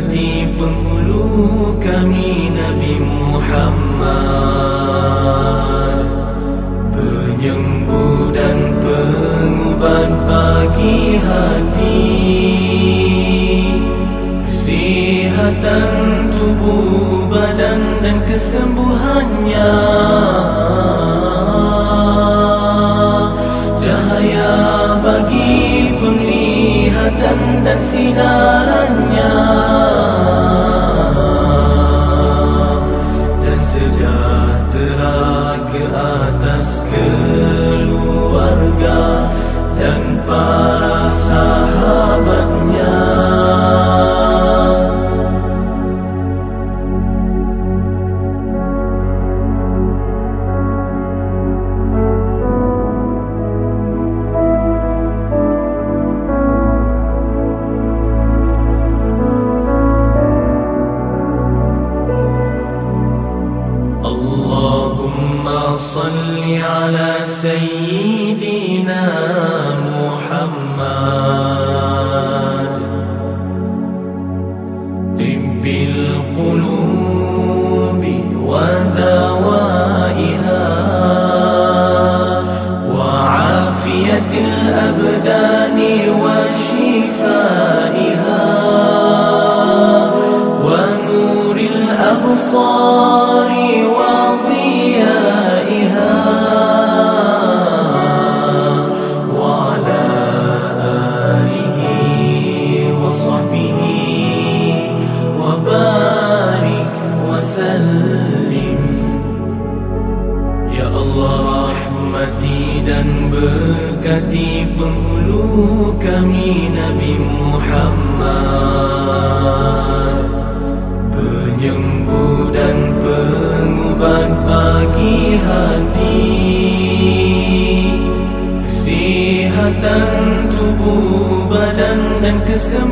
Berkati penghulu kami Nabi Muhammad. Penyembuh dan pengubat bagi hati. Kesihatan tubuh badan dan kesembuhannya. Cahaya bagi penglihatan dan sinarannya dan berkati penghulu kami Nabi Muhammad. Penyembuh dan pengubat bagi hati. Kesihatan tubuh badan dan kesembuhannya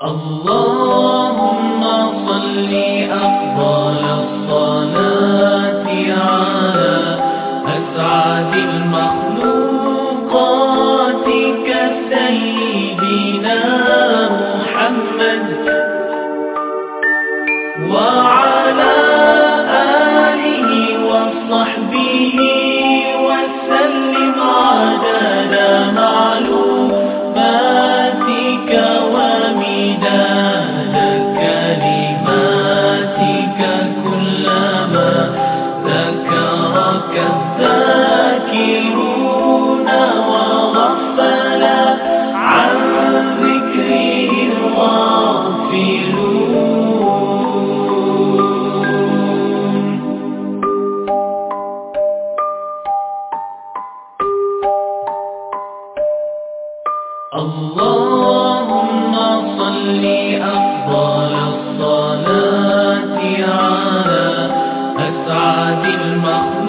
Allah صل أفضل الصلاة. اللهم صل أفضل الصلاة على أسعد المخلوقات